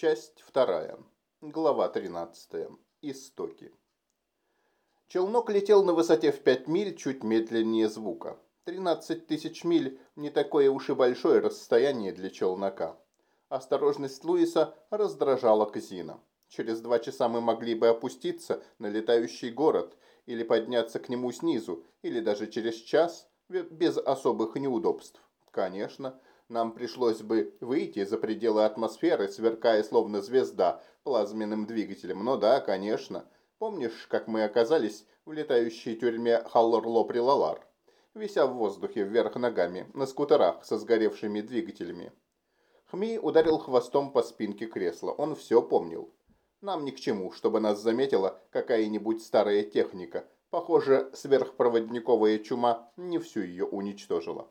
Часть вторая. Глава 13. Истоки. Челнок летел на высоте в 5 миль, чуть медленнее звука. 13 тысяч миль – не такое уж и большое расстояние для челнока. Осторожность Луиса раздражала Казина. Через два часа мы могли бы опуститься на летающий город или подняться к нему снизу, или даже через час без особых неудобств. Конечно, нам пришлось бы выйти за пределы атмосферы, сверкая словно звезда плазменным двигателем. Но да, конечно. Помнишь, как мы оказались в летающей тюрьме Халлорло-Прилалар, вися в воздухе вверх ногами, на скутерах со сгоревшими двигателями? Хми ударил хвостом по спинке кресла. Он все помнил. Нам ни к чему, чтобы нас заметила какая-нибудь старая техника. Похоже, сверхпроводниковая чума не всю ее уничтожила.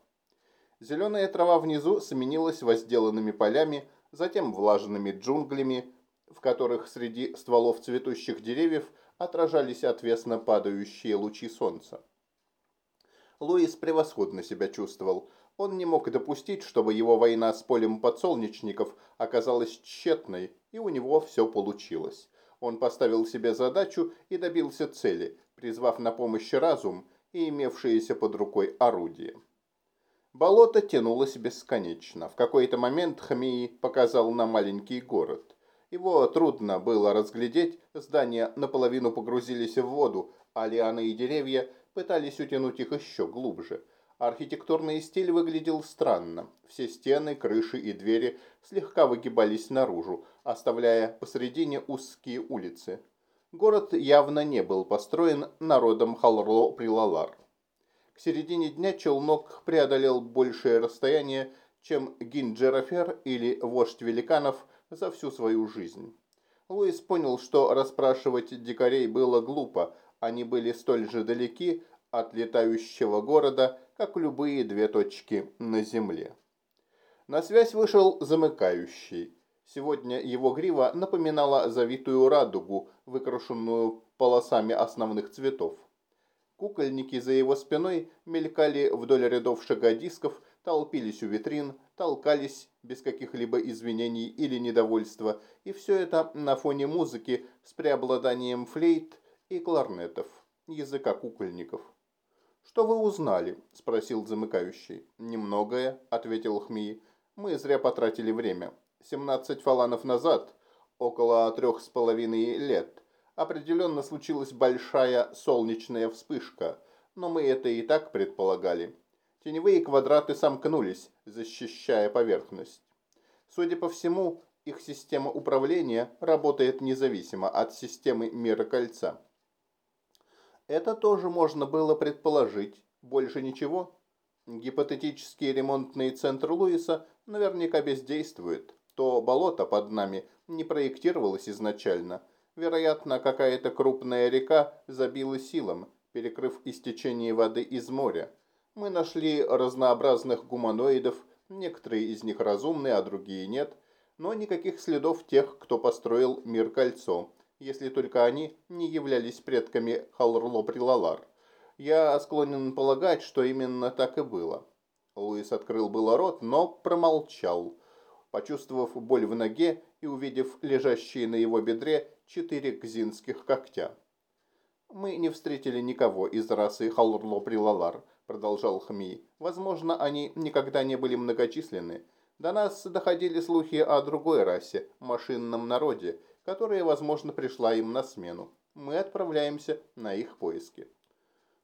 Зеленая трава внизу сменилась возделанными полями, затем влажными джунглями, в которых среди стволов цветущих деревьев отражались отвесно падающие лучи солнца. Луис превосходно себя чувствовал. Он не мог допустить, чтобы его война с полем подсолнечников оказалась тщетной, и у него все получилось. Он поставил себе задачу и добился цели, призвав на помощь разум и имевшиеся под рукой орудия. Болото тянулось бесконечно. В какой-то момент Хмии показал на маленький город. Его трудно было разглядеть, здания наполовину погрузились в воду, а лианы и деревья пытались утянуть их еще глубже. Архитектурный стиль выглядел странно. Все стены, крыши и двери слегка выгибались наружу, оставляя посредине узкие улицы. Город явно не был построен народом Халрло-Прилалар. К середине дня челнок преодолел большее расстояние, чем Гинджерофер или вождь великанов за всю свою жизнь. Луис понял, что расспрашивать дикарей было глупо, они были столь же далеки от летающего города, как любые две точки на Земле. На связь вышел замыкающий. Сегодня его грива напоминала завитую радугу, выкрашенную полосами основных цветов. Кукольники за его спиной мелькали вдоль рядов шагодисков, толпились у витрин, толкались без каких-либо извинений или недовольства, и все это на фоне музыки с преобладанием флейт и кларнетов, языка кукольников. «Что вы узнали?» – спросил замыкающий. «Немногое», – ответил Хмии. «Мы зря потратили время. Семнадцать фаланов назад, около трех с половиной лет, определенно случилась большая солнечная вспышка, но мы это и так предполагали. Теневые квадраты сомкнулись, защищая поверхность. Судя по всему, их система управления работает независимо от системы мира кольца. Это тоже можно было предположить. Больше ничего. Гипотетический ремонтный центр Луиса наверняка бездействует. То болото под нами не проектировалось изначально – Вероятно, какая-то крупная река забила силом, перекрыв истечение воды из моря. Мы нашли разнообразных гуманоидов, некоторые из них разумные, а другие нет, но никаких следов тех, кто построил мир кольцо, если только они не являлись предками Халрло-Прилалар. Я склонен полагать, что именно так и было. Луис открыл было рот, но промолчал. Почувствовав боль в ноге и увидев лежащие на его бедре четыре кзинских когтя. «Мы не встретили никого из расы Халрло-Прилалар», – продолжал Хми. «Возможно, они никогда не были многочисленны. До нас доходили слухи о другой расе, машинном народе, которая, возможно, пришла им на смену. Мы отправляемся на их поиски».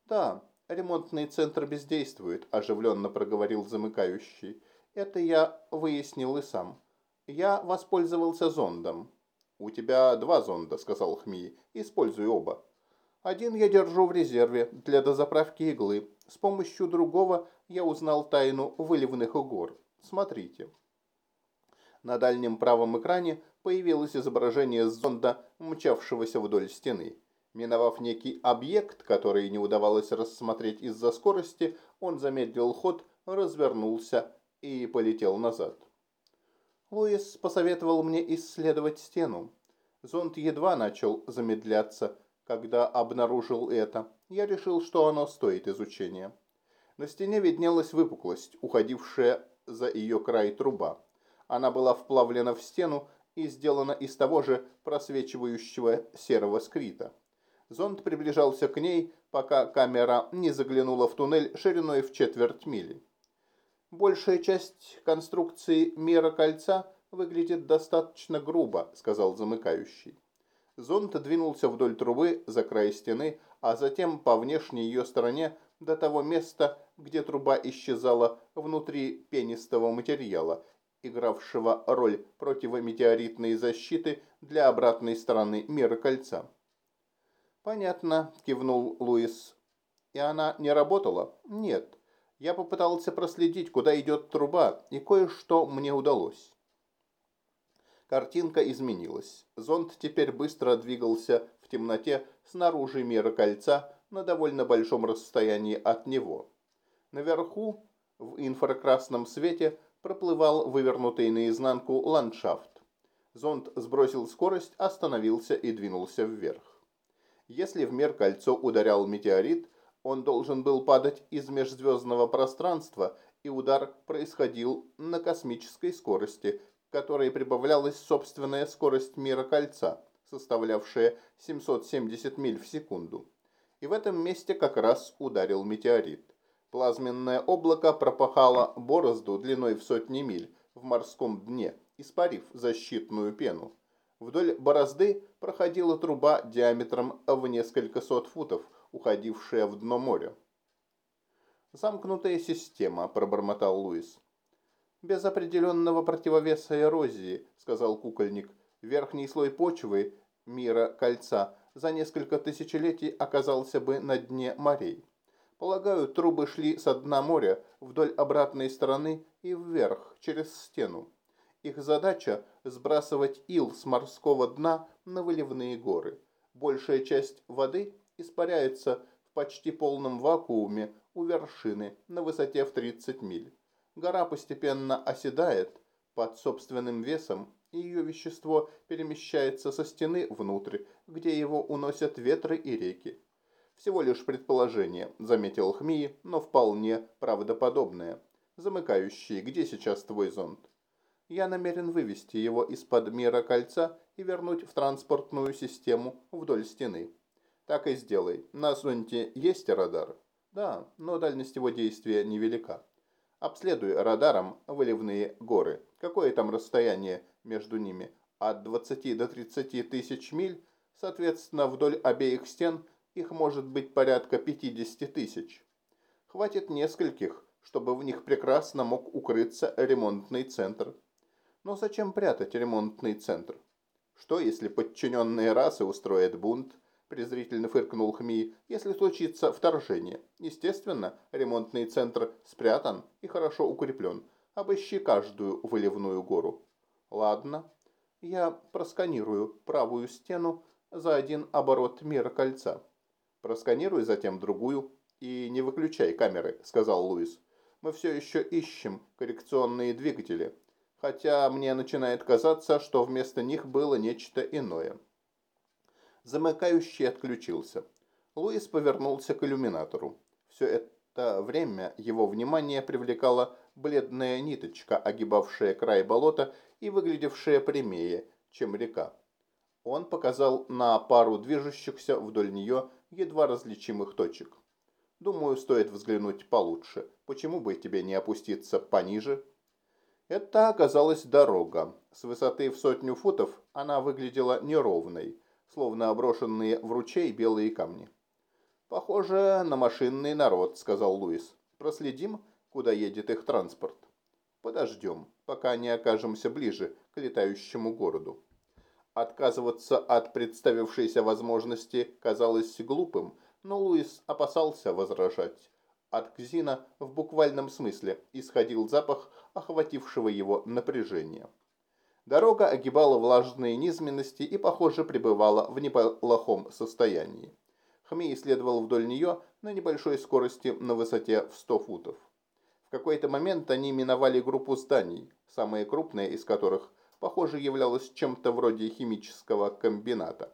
«Да, ремонтный центр бездействует», – оживленно проговорил замыкающий. «Это я выяснил и сам. Я воспользовался зондом. «У тебя два зонда», – сказал Хми. «Используй оба». «Один я держу в резерве для дозаправки иглы. С помощью другого я узнал тайну выливных гор. Смотрите». На дальнем правом экране появилось изображение зонда, мчавшегося вдоль стены. Миновав некий объект, который не удавалось рассмотреть из-за скорости, он замедлил ход, развернулся и полетел назад. Луис посоветовал мне исследовать стену. Зонд едва начал замедляться, когда обнаружил это. Я решил, что оно стоит изучения. На стене виднелась выпуклость, уходившая за ее край труба. Она была вплавлена в стену и сделана из того же просвечивающего серого скрита. Зонд приближался к ней, пока камера не заглянула в туннель шириной в четверть мили. «Большая часть конструкции мира кольца выглядит достаточно грубо», — сказал замыкающий. Зонд двинулся вдоль трубы за край стены, а затем по внешней ее стороне до того места, где труба исчезала внутри пенистого материала, игравшего роль противометеоритной защиты для обратной стороны мира кольца. «Понятно», – кивнул Луис. «И она не работала?» «Нет. Я попытался проследить, куда идет труба, и кое-что мне удалось». Картинка изменилась. Зонд теперь быстро двигался в темноте снаружи мира кольца на довольно большом расстоянии от него. Наверху, в инфракрасном свете, проплывал вывернутый наизнанку ландшафт. Зонд сбросил скорость, остановился и двинулся вверх. Если в мир кольцо ударял метеорит, он должен был падать из межзвездного пространства, и удар происходил на космической скорости, которой прибавлялась собственная скорость мира кольца, составлявшая 770 миль в секунду. И в этом месте как раз ударил метеорит. Плазменное облако пропахало борозду длиной в сотни миль в морском дне, испарив защитную пену. Вдоль борозды проходила труба диаметром в несколько сот футов, уходившая в дно моря. «Замкнутая система», – пробормотал Луис. «Без определенного противовеса эрозии», – сказал кукольник. «Верхний слой почвы, мира кольца, за несколько тысячелетий оказался бы на дне морей. Полагаю, трубы шли со дна моря вдоль обратной стороны и вверх, через стену. Их задача – сбрасывать ил с морского дна на выливные горы. Большая часть воды испаряется в почти полном вакууме у вершины на высоте в 30 миль. Гора постепенно оседает под собственным весом, и ее вещество перемещается со стены внутрь, где его уносят ветры и реки. Всего лишь предположение, заметил Хмии, но вполне правдоподобное. Замыкающий, где сейчас твой зонт? Я намерен вывести его из-под мира кольца и вернуть в транспортную систему вдоль стены. Так и сделай. На зонте есть радар? Да, но дальность его действия невелика. Обследуй радаром выливные горы. Какое там расстояние между ними? От 20 до 30 тысяч миль, соответственно, вдоль обеих стен их может быть порядка 50 тысяч. Хватит нескольких, чтобы в них прекрасно мог укрыться ремонтный центр. Но зачем прятать ремонтный центр? Что, если подчиненные расы устроят бунт? Презрительно фыркнул Хми, если случится вторжение. Естественно, ремонтный центр спрятан и хорошо укреплен. Обыщи каждую выливную гору. Ладно, я просканирую правую стену за один оборот мира кольца. Просканируй затем другую и не выключай камеры, сказал Луис. Мы все еще ищем коррекционные двигатели хотя мне начинает казаться, что вместо них было нечто иное. Замыкающий отключился. Луис повернулся к иллюминатору. Все это время его внимание привлекала бледная ниточка, огибавшая край болота и выглядевшая прямее, чем река. Он показал на пару движущихся вдоль нее едва различимых точек. «Думаю, стоит взглянуть получше. Почему бы тебе не опуститься пониже?» Это оказалась дорога. С высоты в сотню футов она выглядела неровной, словно оброшенные в ручей белые камни. «Похоже на машинный народ», — сказал Луис. «Проследим, куда едет их транспорт. Подождем, пока не окажемся ближе к летающему городу». Отказываться от представившейся возможности казалось глупым, но Луис опасался возражать. От Кзина в буквальном смысле исходил запах охватившего его напряжения. Дорога огибала влажные низменности и, похоже, пребывала в неплохом состоянии. Хмей исследовал вдоль нее на небольшой скорости на высоте в 100 футов. В какой-то момент они миновали группу зданий, самая крупная из которых, похоже, являлась чем-то вроде химического комбината.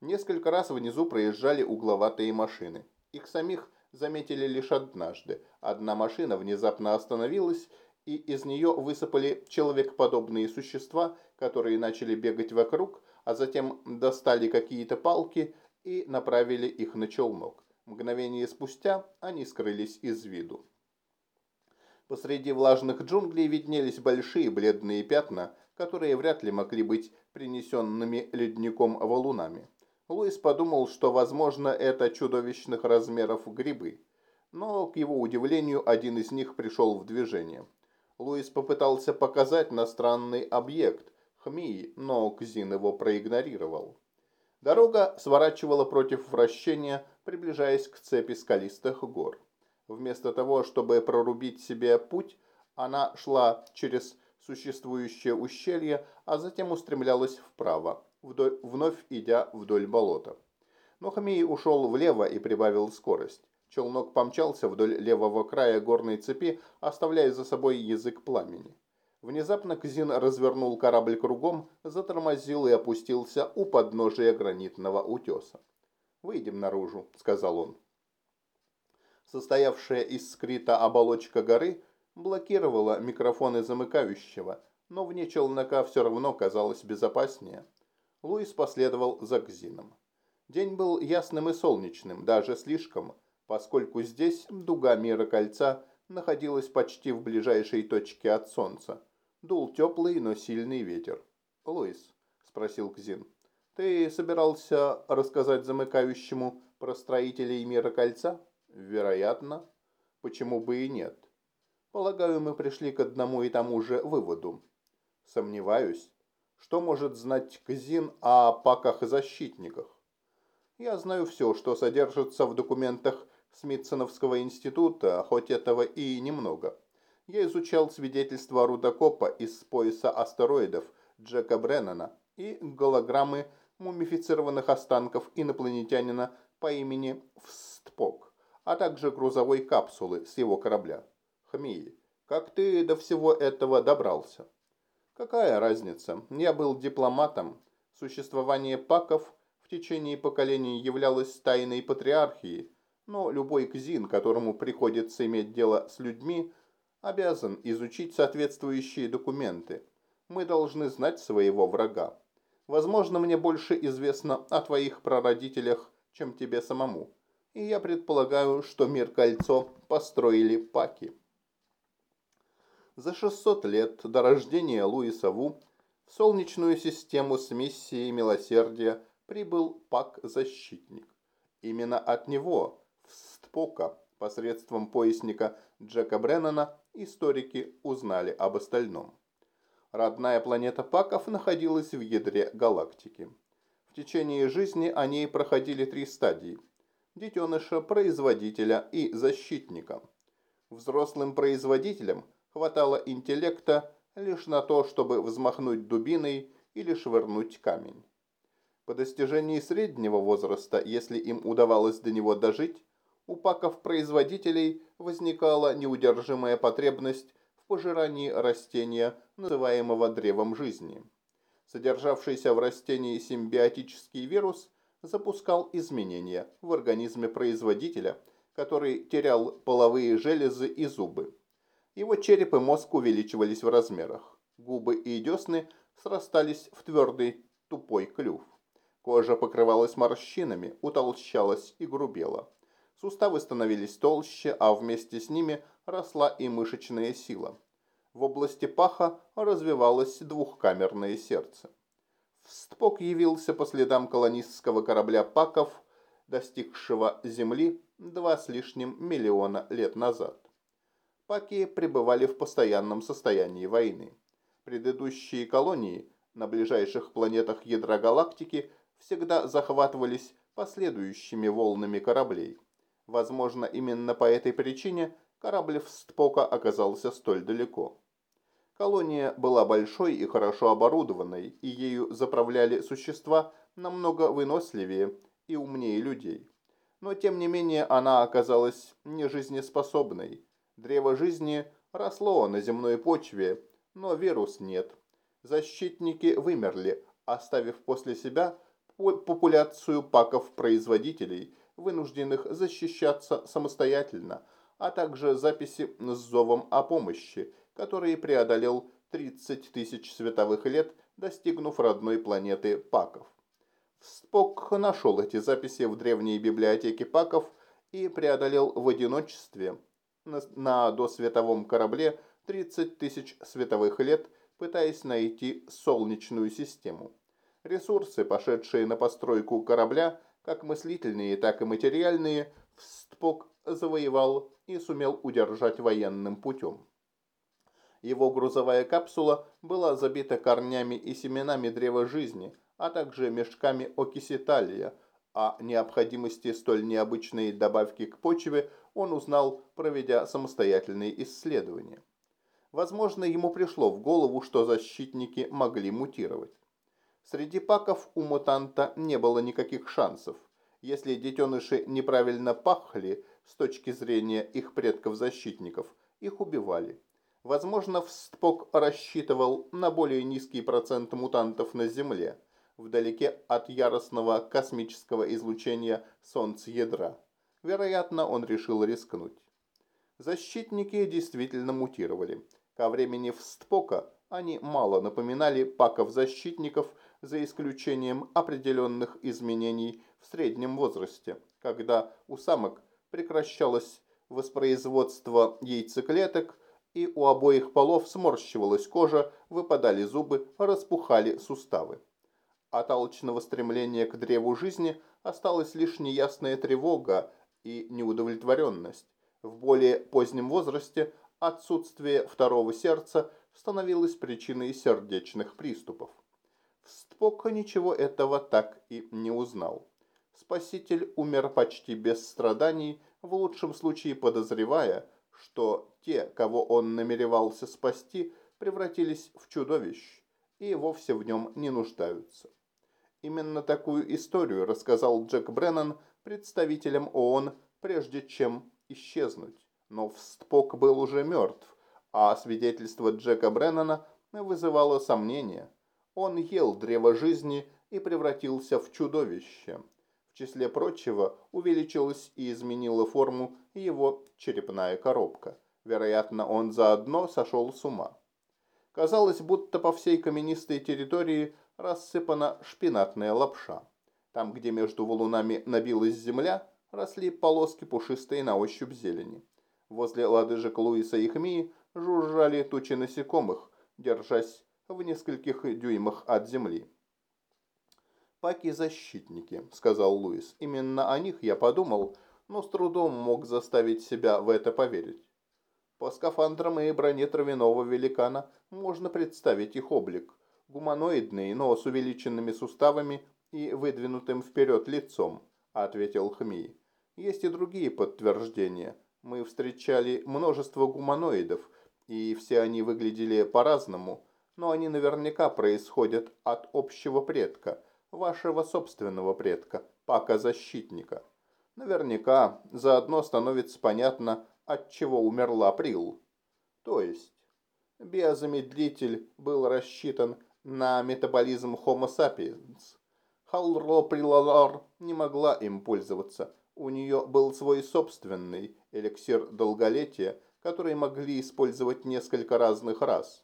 Несколько раз внизу проезжали угловатые машины. Их самих заметили лишь однажды. Одна машина внезапно остановилась, и из нее высыпали человекоподобные существа, которые начали бегать вокруг, а затем достали какие-то палки и направили их на челнок. Мгновение спустя они скрылись из виду. Посреди влажных джунглей виднелись большие бледные пятна, которые вряд ли могли быть принесенными ледником валунами. Луис подумал, что, возможно, это чудовищных размеров грибы. Но, к его удивлению, один из них пришел в движение. Луис попытался показать на странный объект – Хмии, но Кзин его проигнорировал. Дорога сворачивала против вращения, приближаясь к цепи скалистых гор. Вместо того, чтобы прорубить себе путь, она шла через существующее ущелье, а затем устремлялась вправо, вдоль, вновь идя вдоль болота. Но Хамий ушел влево и прибавил скорость. Челнок помчался вдоль левого края горной цепи, оставляя за собой язык пламени. Внезапно Кзин развернул корабль кругом, затормозил и опустился у подножия гранитного утеса. «Выйдем наружу», — сказал он. Состоявшая из скрита оболочка горы блокировала микрофоны замыкающего, но вне челнока все равно казалось безопаснее. Луис последовал за Кзином. День был ясным и солнечным, даже слишком, поскольку здесь дуга мира кольца находилась почти в ближайшей точке от солнца. Дул теплый, но сильный ветер. «Луис», — спросил Кзин, — «ты собирался рассказать замыкающему про строителей мира кольца?» «Вероятно. Почему бы и нет?» «Полагаю, мы пришли к одному и тому же выводу». «Сомневаюсь. Что может знать Кзин о паках-защитниках?» «Я знаю все, что содержится в документах Смитсоновского института, хоть этого и немного». Я изучал свидетельства рудокопа из пояса астероидов Джека Бреннана и голограммы мумифицированных останков инопланетянина по имени Встпок, а также грузовой капсулы с его корабля. Хмии, как ты до всего этого добрался? Какая разница? Я был дипломатом. Существование паков в течение поколений являлось тайной патриархии, но любой кзин, которому приходится иметь дело с людьми, обязан изучить соответствующие документы. Мы должны знать своего врага. Возможно, мне больше известно о твоих прародителях, чем тебе самому. И я предполагаю, что мир кольцо построили паки. За 600 лет до рождения Луиса Ву в Солнечную систему с миссией милосердия прибыл пак-защитник. Именно от него, Стпока, посредством поясника Джека Бреннана, историки узнали об остальном. Родная планета Паков находилась в ядре галактики. В течение жизни они проходили три стадии – детеныша, производителя и защитника. Взрослым производителям хватало интеллекта лишь на то, чтобы взмахнуть дубиной или швырнуть камень. По достижении среднего возраста, если им удавалось до него дожить, у паков-производителей возникала неудержимая потребность в пожирании растения, называемого древом жизни. Содержавшийся в растении симбиотический вирус запускал изменения в организме производителя, который терял половые железы и зубы. Его череп и мозг увеличивались в размерах. Губы и десны срастались в твердый тупой клюв. Кожа покрывалась морщинами, утолщалась и грубела. Суставы становились толще, а вместе с ними росла и мышечная сила. В области паха развивалось двухкамерное сердце. Встпок явился по следам колонистского корабля паков, достигшего Земли два с лишним миллиона лет назад. Паки пребывали в постоянном состоянии войны. Предыдущие колонии на ближайших планетах ядра галактики всегда захватывались последующими волнами кораблей. Возможно, именно по этой причине корабль Встпока оказался столь далеко. Колония была большой и хорошо оборудованной, и ею заправляли существа намного выносливее и умнее людей. Но тем не менее она оказалась нежизнеспособной. Древо жизни росло на земной почве, но вирус нет. Защитники вымерли, оставив после себя популяцию паков-производителей – вынужденных защищаться самостоятельно, а также записи с зовом о помощи, который преодолел 30 тысяч световых лет, достигнув родной планеты Паков. Спок нашел эти записи в древней библиотеке Паков и преодолел в одиночестве на досветовом корабле 30 тысяч световых лет, пытаясь найти Солнечную систему. Ресурсы, пошедшие на постройку корабля, как мыслительные, так и материальные, Спок завоевал и сумел удержать военным путем. Его грузовая капсула была забита корнями и семенами древа жизни, а также мешками окиси талия. О необходимости столь необычной добавки к почве он узнал, проведя самостоятельные исследования. Возможно, ему пришло в голову, что защитники могли мутировать. Среди паков у мутанта не было никаких шансов. Если детеныши неправильно пахли с точки зрения их предков-защитников, их убивали. Возможно, Встпок рассчитывал на более низкий процент мутантов на Земле, вдалеке от яростного космического излучения Солнца-ядра. Вероятно, он решил рискнуть. Защитники действительно мутировали. Ко времени Встпока они мало напоминали паков-защитников, за исключением определенных изменений в среднем возрасте, когда у самок прекращалось воспроизводство яйцеклеток, и у обоих полов сморщивалась кожа, выпадали зубы, распухали суставы. От алчного стремления к древу жизни осталась лишь неясная тревога и неудовлетворенность. В более позднем возрасте отсутствие второго сердца становилось причиной сердечных приступов. Спок ничего этого так и не узнал. Спаситель умер почти без страданий, в лучшем случае подозревая, что те, кого он намеревался спасти, превратились в чудовищ и вовсе в нем не нуждаются. Именно такую историю рассказал Джек Бреннан представителям ООН, прежде чем исчезнуть. Но Встпок был уже мертв, а свидетельство Джека Бреннана вызывало сомнения. Он ел древо жизни и превратился в чудовище. В числе прочего увеличилась и изменила форму его черепная коробка. Вероятно, он заодно сошел с ума. Казалось, будто по всей каменистой территории рассыпана шпинатная лапша. Там, где между валунами набилась земля, росли полоски пушистой на ощупь зелени. Возле лодыжек Луиса и Хмии жужжали тучи насекомых, держась в нескольких дюймах от земли. «Паки-защитники», — сказал Луис. «Именно о них я подумал, но с трудом мог заставить себя в это поверить. По скафандрам и броне травяного великана можно представить их облик. Гуманоидный, но с увеличенными суставами и выдвинутым вперед лицом, ответил Хми. Есть и другие подтверждения. Мы встречали множество гуманоидов, и все они выглядели по-разному, но они наверняка происходят от общего предка, вашего собственного предка, пака-защитника. Наверняка заодно становится понятно, от чего умерла Прил. То есть, биозамедлитель был рассчитан на метаболизм Homo sapiens. Халро Прилалар не могла им пользоваться. У нее был свой собственный эликсир долголетия, который могли использовать несколько разных раз.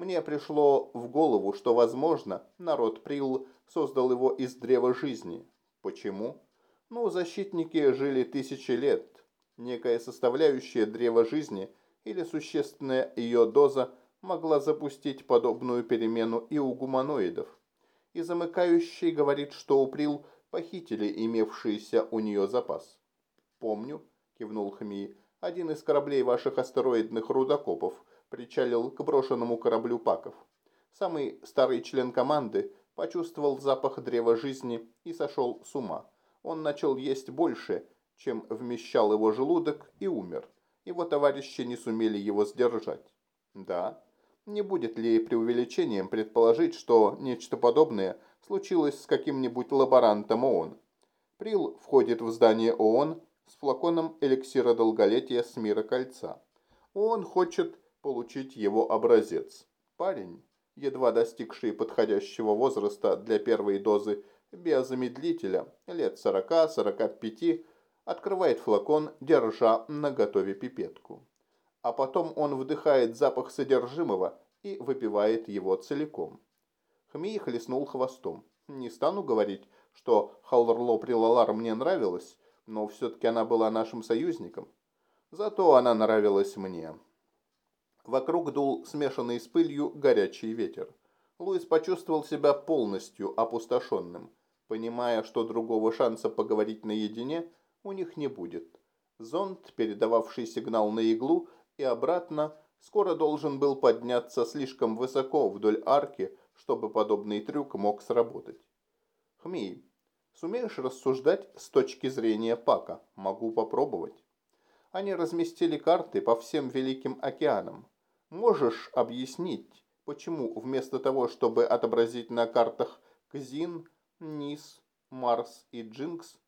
Мне пришло в голову, что, возможно, народ Прил создал его из древа жизни. Почему? Ну, защитники жили тысячи лет. Некая составляющая древа жизни или существенная ее доза могла запустить подобную перемену и у гуманоидов. И замыкающий говорит, что у Прил похитили имевшийся у нее запас. «Помню», – кивнул Хми, – «один из кораблей ваших астероидных рудокопов причалил к брошенному кораблю Паков. Самый старый член команды почувствовал запах древа жизни и сошел с ума он начал есть больше, чем вмещал его желудок, и умер. Его товарищи не сумели его сдержать. Да, не будет ли преувеличением предположить, что нечто подобное случилось с каким-нибудь лаборантом ООН? Прил входит в здание ООН с флаконом эликсира долголетия с мира кольца. ООН хочет получить его образец. Парень, едва достигший подходящего возраста для первой дозы биозамедлителя лет 40-45 открывает флакон, держа на готове пипетку. а потом он вдыхает запах содержимого и выпивает его целиком. Хмей хлестнул хвостом. Не стану говорить, что Халларло Прилалар мне нравилась, но все-таки она была нашим союзником. Зато она нравилась мне. Вокруг дул смешанный с пылью горячий ветер. Луис почувствовал себя полностью опустошенным, понимая, что другого шанса поговорить наедине у них не будет. Зонд, передававший сигнал на иглу и обратно, скоро должен был подняться слишком высоко вдоль арки, чтобы подобный трюк мог сработать. Хмей, сумеешь рассуждать с точки зрения Пака? Могу попробовать. Они разместили карты по всем Великим океанам. Можешь объяснить, почему вместо того, чтобы отобразить на картах Кзин, Низ, Марс и Джинкс,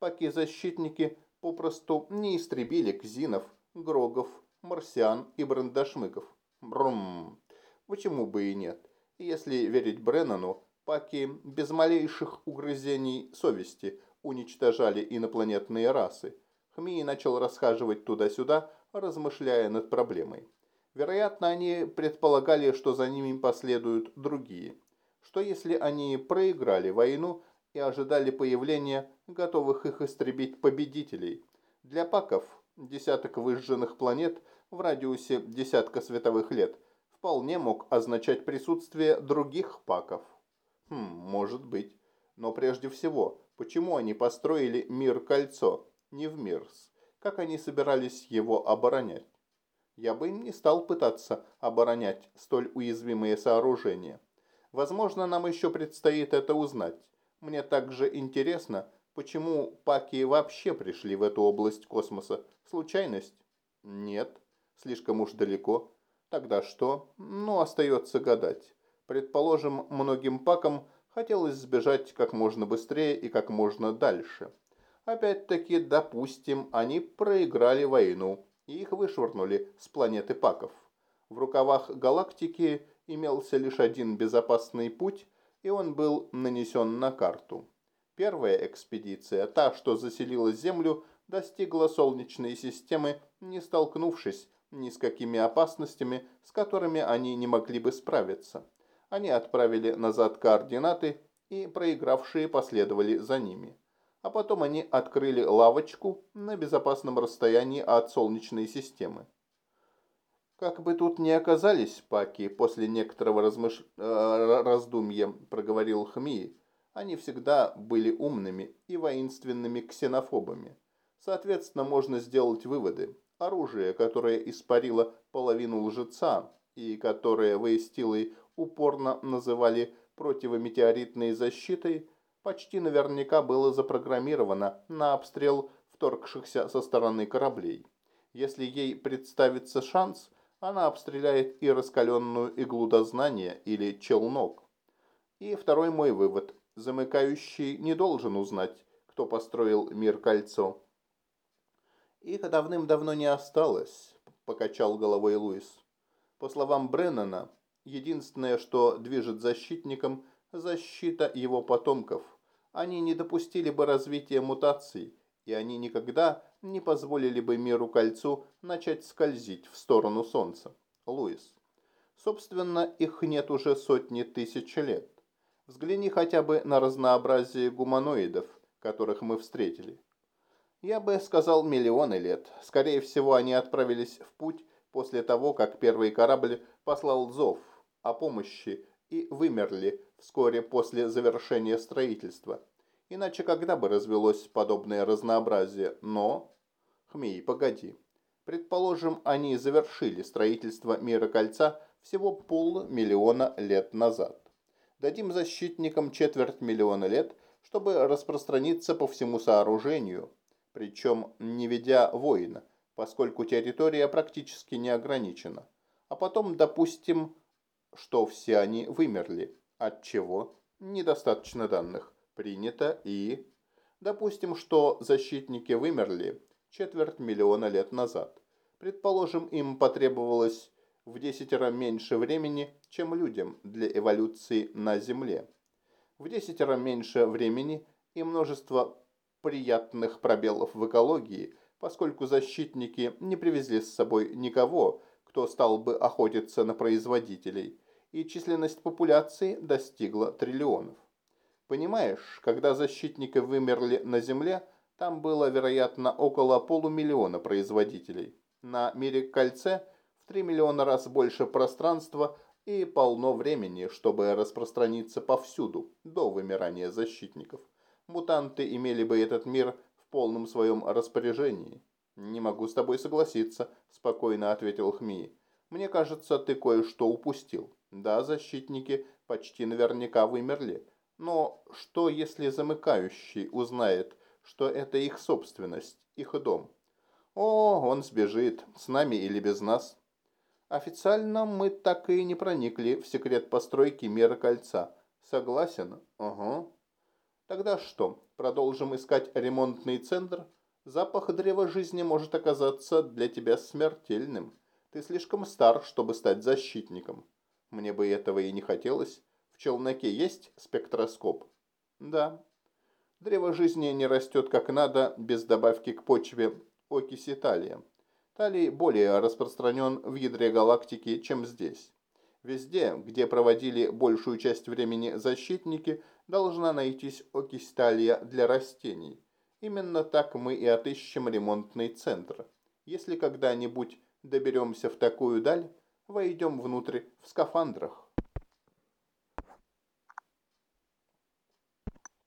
паки-защитники попросту не истребили Кзинов, Грогов, Марсиан и Брандашмыков. Брум. Почему бы и нет? Если верить Бреннану, паки без малейших угрызений совести уничтожали инопланетные расы. Хмии начал расхаживать туда-сюда, размышляя над проблемой. Вероятно, они предполагали, что за ними последуют другие. Что если они проиграли войну и ожидали появления готовых их истребить победителей? Для паков десяток выжженных планет в радиусе десятка световых лет вполне мог означать присутствие других паков. Хм, может быть. Но прежде всего, почему они построили мир-кольцо, не в Мирс? Как они собирались его оборонять? Я бы не стал пытаться оборонять столь уязвимые сооружения. Возможно, нам еще предстоит это узнать. Мне также интересно, почему паки вообще пришли в эту область космоса. Случайность? Нет. Слишком уж далеко. Тогда что? Ну, остается гадать. Предположим, многим пакам хотелось сбежать как можно быстрее и как можно дальше. Опять-таки, допустим, они проиграли войну и их вышвырнули с планеты Паков. В рукавах галактики имелся лишь один безопасный путь, и он был нанесен на карту. Первая экспедиция, та, что заселила Землю, достигла Солнечной системы, не столкнувшись ни с какими опасностями, с которыми они не могли бы справиться. Они отправили назад координаты, и проигравшие последовали за ними а потом они открыли лавочку на безопасном расстоянии от Солнечной системы. «Как бы тут ни оказались паки», после некоторого размыш... э, раздумья проговорил Хми, они всегда были умными и воинственными ксенофобами. Соответственно, можно сделать выводы. Оружие, которое испарило половину лжеца и которое Вейстилой упорно называли противометеоритной защитой – почти наверняка было запрограммировано на обстрел вторгшихся со стороны кораблей. Если ей представится шанс, она обстреляет и раскаленную иглу дознания или челнок. И второй мой вывод. Замыкающий не должен узнать, кто построил мир-кольцо. «Их давным-давно не осталось», – покачал головой Луис. По словам Бреннана, единственное, что движет защитником – защита его потомков. Они не допустили бы развития мутаций, и они никогда не позволили бы миру кольцу начать скользить в сторону Солнца. Луис. Собственно, их нет уже сотни тысяч лет. Взгляни хотя бы на разнообразие гуманоидов, которых мы встретили. Я бы сказал миллионы лет. Скорее всего, они отправились в путь после того, как первый корабль послал зов о помощи и вымерли вскоре после завершения строительства. Иначе когда бы развелось подобное разнообразие? Но... Хмей, погоди. Предположим, они завершили строительство мира кольца всего полмиллиона лет назад. Дадим защитникам четверть миллиона лет, чтобы распространиться по всему сооружению, причем не ведя война, поскольку территория практически не ограничена. А потом, допустим, что все они вымерли. От чего? Недостаточно данных. Принято и... Допустим, что защитники вымерли четверть миллиона лет назад. Предположим, им потребовалось в десятеро меньше времени, чем людям для эволюции на Земле. В десятеро меньше времени и множество приятных пробелов в экологии поскольку защитники не привезли с собой никого, кто стал бы охотиться на производителей, и численность популяции достигла триллионов. Понимаешь, когда защитники вымерли на Земле, там было, вероятно, около полумиллиона производителей. На мире кольце в 3 миллиона раз больше пространства и полно времени, чтобы распространиться повсюду, до вымирания защитников. Мутанты имели бы этот мир в полном своем распоряжении. «Не могу с тобой согласиться», – спокойно ответил Хми. «Мне кажется, ты кое-что упустил. Да, защитники почти наверняка вымерли. Но что, если замыкающий узнает, что это их собственность, их дом? О, он сбежит, с нами или без нас. Официально мы так и не проникли в секрет постройки мира кольца. Согласен? Ага. Тогда что, продолжим искать ремонтный центр? Запах древа жизни может оказаться для тебя смертельным. Ты слишком стар, чтобы стать защитником. Мне бы этого и не хотелось. В челноке есть спектроскоп? Да. Древо жизни не растет как надо без добавки к почве окиси талия. Талий более распространен в ядре галактики, чем здесь. Везде, где проводили большую часть времени защитники, должна найтись окись талия для растений. Именно так мы и отыщем ремонтный центр. Если когда-нибудь доберемся в такую даль, войдем внутрь в скафандрах.